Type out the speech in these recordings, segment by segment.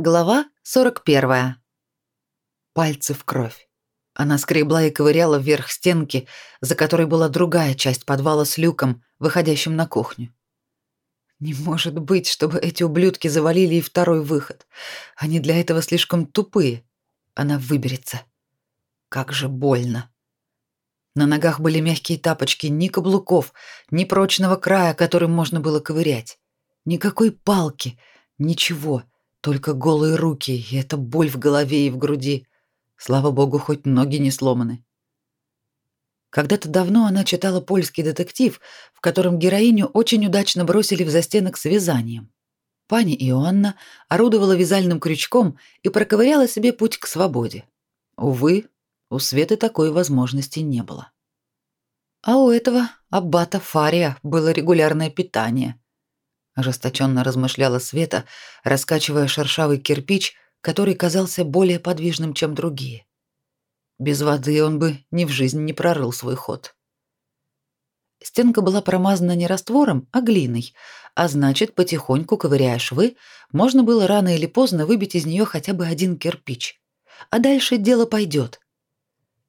Глава 41. Пальцы в кровь. Она скребла и ковыряла вверх стенки, за которой была другая часть подвала с люком, выходящим на кухню. Не может быть, чтобы эти ублюдки завалили и второй выход. Они для этого слишком тупые. Она выберется. Как же больно. На ногах были мягкие тапочки, ни каблуков, ни прочного края, которым можно было ковырять. Никакой палки, ничего. Ничего только голые руки, и эта боль в голове и в груди. Слава богу, хоть ноги не сломаны. Когда-то давно она читала польский детектив, в котором героиню очень удачно бросили в застенок с вязанием. Пани Иоанна орудовала вязальным крючком и проковыряла себе путь к свободе. Увы, у Светы такой возможности не было. А у этого аббата Фария было регулярное питание, ожесточенно размышляла Света, раскачивая шершавый кирпич, который казался более подвижным, чем другие. Без воды он бы ни в жизнь не прорыл свой ход. Стенка была промазана не раствором, а глиной, а значит, потихоньку ковыряя швы, можно было рано или поздно выбить из нее хотя бы один кирпич. А дальше дело пойдет.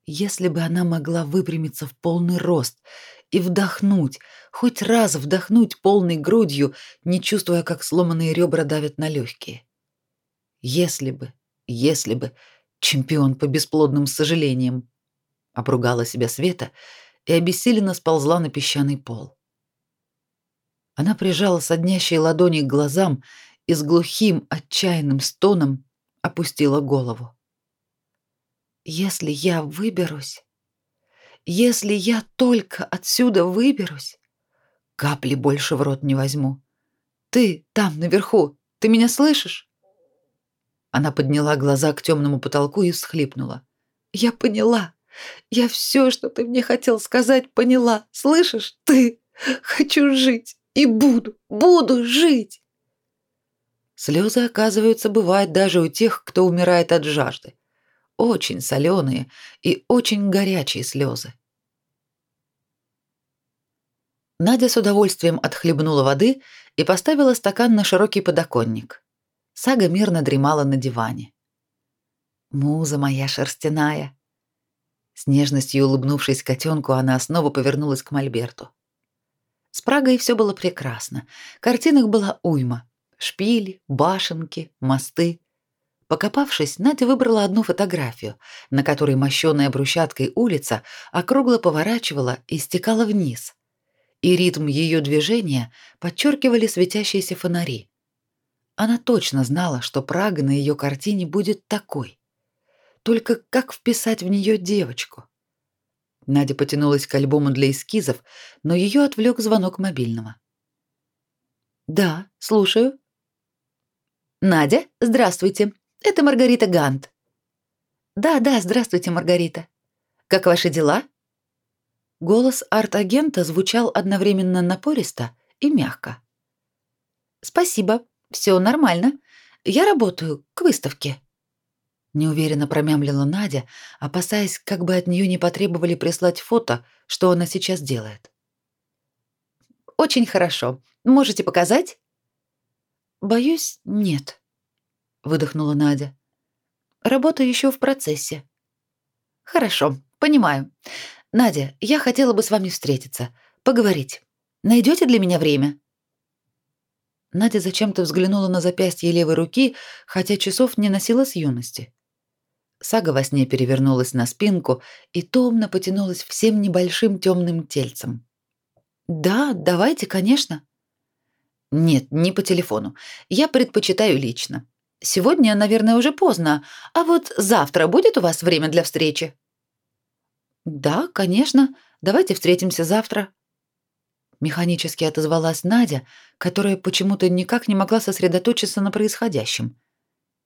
Если бы она могла выпрямиться в полный рост и вдохнуть, хоть раз вдохнуть полной грудью, не чувствуя, как сломанные ребра давят на легкие. Если бы, если бы, чемпион по бесплодным сожалениям, обругала себя Света и обессиленно сползла на песчаный пол. Она прижала соднящие ладони к глазам и с глухим, отчаянным стоном опустила голову. Если я выберусь, если я только отсюда выберусь, капли больше в рот не возьму. Ты там наверху, ты меня слышишь? Она подняла глаза к темному потолку и всхлипнула. Я поняла. Я все, что ты мне хотел сказать, поняла. Слышишь? Ты хочу жить и буду, буду жить. Слезы, оказывается, бывают даже у тех, кто умирает от жажды. Очень соленые и очень горячие слезы. Надя с удовольствием отхлебнула воды и поставила стакан на широкий подоконник. Сага мирно дремала на диване. «Муза моя шерстяная!» С нежностью улыбнувшись котенку, она снова повернулась к Мольберту. С Прагой все было прекрасно. Картинок была уйма. Шпили, башенки, мосты. Покопавшись, Надя выбрала одну фотографию, на которой мощёная брусчаткой улица округло поворачивала и стекала вниз и ритм ее движения подчеркивали светящиеся фонари. Она точно знала, что Прага на ее картине будет такой. Только как вписать в нее девочку? Надя потянулась к альбому для эскизов, но ее отвлек звонок мобильного. «Да, слушаю». «Надя, здравствуйте. Это Маргарита Гант». «Да, да, здравствуйте, Маргарита. Как ваши дела?» Голос арт-агента звучал одновременно напористо и мягко. «Спасибо, все нормально. Я работаю к выставке». Неуверенно промямлила Надя, опасаясь, как бы от нее не потребовали прислать фото, что она сейчас делает. «Очень хорошо. Можете показать?» «Боюсь, нет», — выдохнула Надя. «Работа еще в процессе». «Хорошо, понимаю. Надя, я хотела бы с вами встретиться, поговорить. Найдете для меня время? Надя зачем-то взглянула на запястье левой руки, хотя часов не носила с юности. Сага во сне перевернулась на спинку и томно потянулась всем небольшим темным тельцем. Да, давайте, конечно. Нет, не по телефону. Я предпочитаю лично. Сегодня, наверное, уже поздно, а вот завтра будет у вас время для встречи? Да, конечно. Давайте встретимся завтра. Механически отозвалась Надя, которая почему-то никак не могла сосредоточиться на происходящем.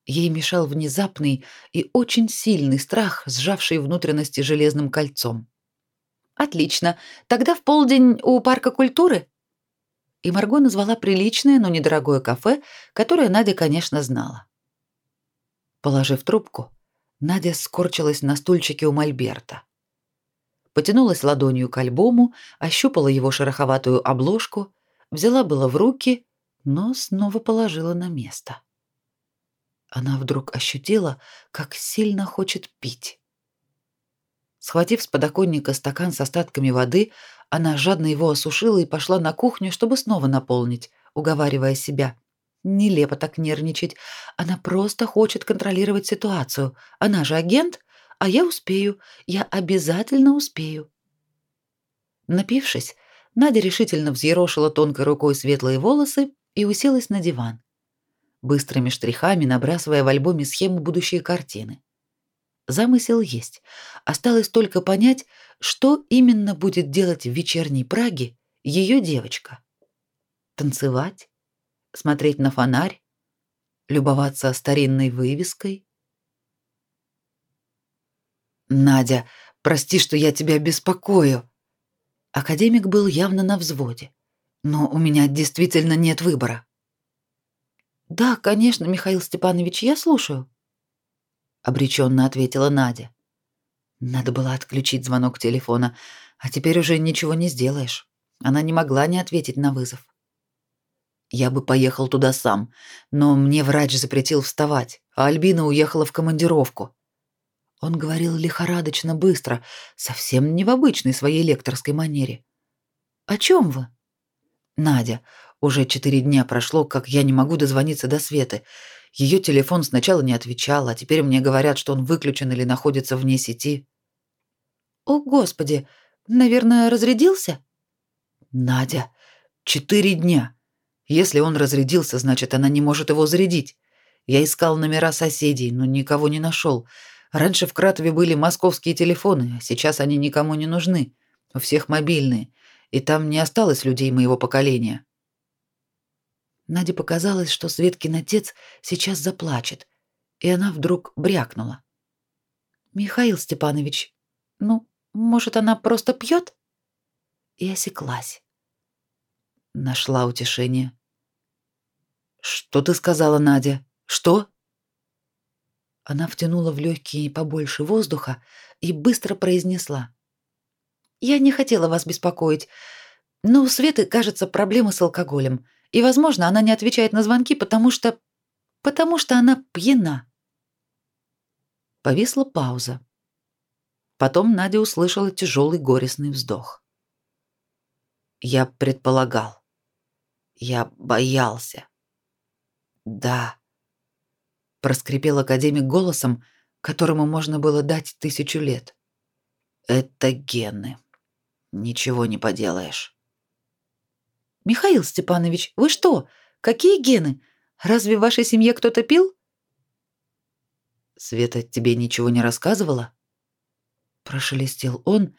Ей мешал внезапный и очень сильный страх, сжавший внутренности железным кольцом. Отлично. Тогда в полдень у парка культуры. И Марго назвала приличное, но недорогое кафе, которое Надя, конечно, знала. Положив трубку, Надя скорчилась на стульчике у мольберта потянулась ладонью к альбому, ощупала его шероховатую обложку, взяла было в руки, но снова положила на место. Она вдруг ощутила, как сильно хочет пить. Схватив с подоконника стакан с остатками воды, она жадно его осушила и пошла на кухню, чтобы снова наполнить, уговаривая себя. Нелепо так нервничать. Она просто хочет контролировать ситуацию. Она же агент, а я успею. Я обязательно успею. Напившись, Надя решительно взъерошила тонкой рукой светлые волосы и уселась на диван, быстрыми штрихами набрасывая в альбоме схему будущей картины. Замысел есть. Осталось только понять, что именно будет делать в вечерней Праге ее девочка. Танцевать? Смотреть на фонарь? Любоваться старинной вывеской? Надя, прости, что я тебя беспокою. Академик был явно на взводе. Но у меня действительно нет выбора. Да, конечно, Михаил Степанович, я слушаю, обреченно ответила Надя. Надо было отключить звонок телефона, а теперь уже ничего не сделаешь. Она не могла не ответить на вызов. Я бы поехал туда сам, но мне врач запретил вставать, а Альбина уехала в командировку. Он говорил лихорадочно быстро, совсем не в обычной своей лекторской манере. О чем вы? Надя, уже четыре дня прошло, как я не могу дозвониться до Светы. Ее телефон сначала не отвечал, а теперь мне говорят, что он выключен или находится вне сети. О, господи, наверное, разрядился? Надя, четыре дня. Если он разрядился, значит, она не может его зарядить. Я искал номера соседей, но никого не нашел. Раньше в Кратове были московские телефоны, а сейчас они никому не нужны. У всех мобильные, и там не осталось людей моего поколения. Наде показалось, что Светкин отец сейчас заплачет, и она вдруг брякнула. «Михаил Степанович, ну, может, она просто пьет?» И осеклась. Нашла утешение. «Что ты сказала, Надя? Что?» Она втянула в легкие побольше воздуха и быстро произнесла. «Я не хотела вас беспокоить, но у Светы, кажется, проблемы с алкоголем. И, возможно, она не отвечает на звонки, потому что... потому что она пьяна. Повисла пауза. Потом Надя услышала тяжелый горестный вздох. Я предполагал. Я боялся. Да. Проскрипел академик голосом, которому можно было дать тысячу лет. Это гены. Ничего не поделаешь. Михаил Степанович, вы что? Какие гены? Разве в вашей семье кто-то пил? Света тебе ничего не рассказывала? Прошелестел он,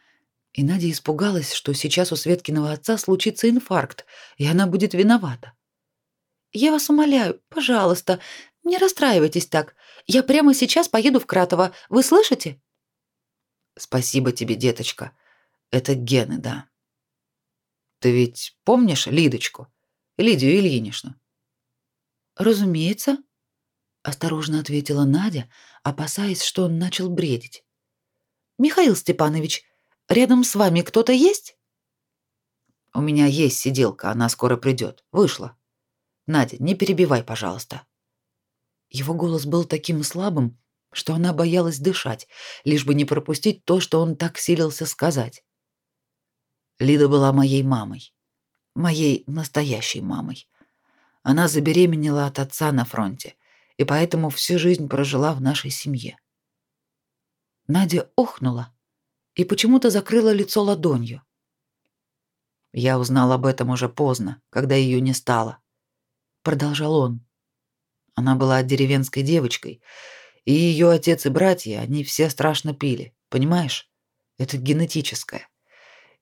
и Надя испугалась, что сейчас у Светкиного отца случится инфаркт, и она будет виновата. Я вас умоляю, пожалуйста, не расстраивайтесь так. Я прямо сейчас поеду в Кратово. Вы слышите? Спасибо тебе, деточка. Это гены, да. Ты ведь помнишь Лидочку? Лидию Ильиничну? Разумеется, осторожно ответила Надя, опасаясь, что он начал бредить. Михаил Степанович, рядом с вами кто-то есть? У меня есть сиделка, она скоро придет. Вышла. Надя, не перебивай, пожалуйста. Его голос был таким слабым, что она боялась дышать, лишь бы не пропустить то, что он так силился сказать. Лида была моей мамой. Моей настоящей мамой. Она забеременела от отца на фронте, и поэтому всю жизнь прожила в нашей семье. Надя охнула и почему-то закрыла лицо ладонью. Я узнал об этом уже поздно, когда ее не стало, продолжал он. Она была деревенской девочкой, и ее отец и братья, они все страшно пили, понимаешь? Это генетическое.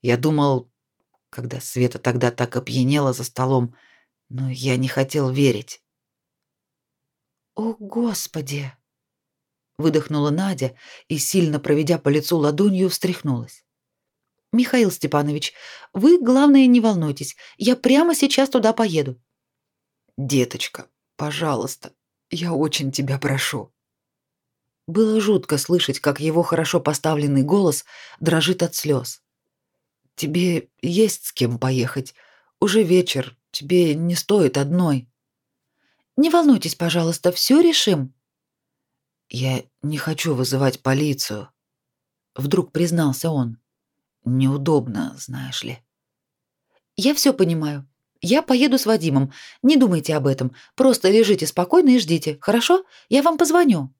Я думал, когда Света тогда так опьянела за столом, но я не хотел верить. «О, Господи!» — выдохнула Надя и, сильно проведя по лицу ладонью, встряхнулась. «Михаил Степанович, вы, главное, не волнуйтесь. Я прямо сейчас туда поеду». «Деточка, пожалуйста, я очень тебя прошу». Было жутко слышать, как его хорошо поставленный голос дрожит от слез. Тебе есть с кем поехать. Уже вечер, тебе не стоит одной. Не волнуйтесь, пожалуйста, все решим, Я не хочу вызывать полицию, вдруг признался он. Неудобно, знаешь ли. Я все понимаю. Я поеду с Вадимом. Не думайте об этом. Просто лежите спокойно и ждите. Хорошо? Я вам позвоню.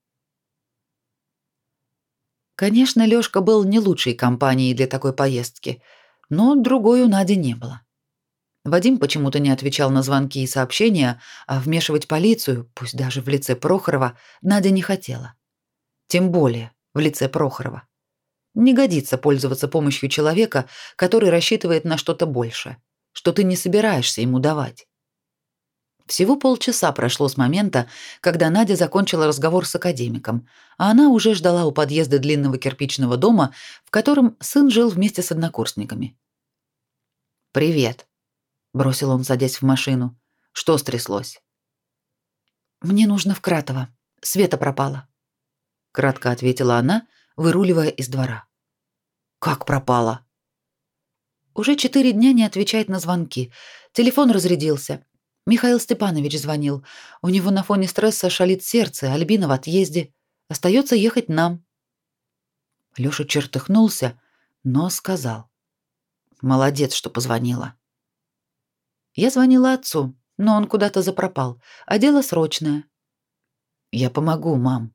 Конечно, Лёшка был не лучшей компанией для такой поездки, но другой у Нади не было. Вадим почему-то не отвечал на звонки и сообщения, а вмешивать полицию, пусть даже в лице Прохорова, Надя не хотела. Тем более в лице Прохорова. Не годится пользоваться помощью человека, который рассчитывает на что-то большее, что ты не собираешься ему давать. Всего полчаса прошло с момента, когда Надя закончила разговор с академиком, а она уже ждала у подъезда длинного кирпичного дома, в котором сын жил вместе с однокурсниками. «Привет», — бросил он, садясь в машину. «Что стряслось?» «Мне нужно в Кратово. Света пропала», — кратко ответила она, выруливая из двора. «Как пропала?» «Уже четыре дня не отвечает на звонки. Телефон разрядился. Михаил Степанович звонил. У него на фоне стресса шалит сердце, Альбина в отъезде. Остается ехать нам. Лёша чертыхнулся, но сказал: "Молодец, что позвонила". Я звонила отцу, но он куда-то запропал, а дело срочное. Я помогу, мам.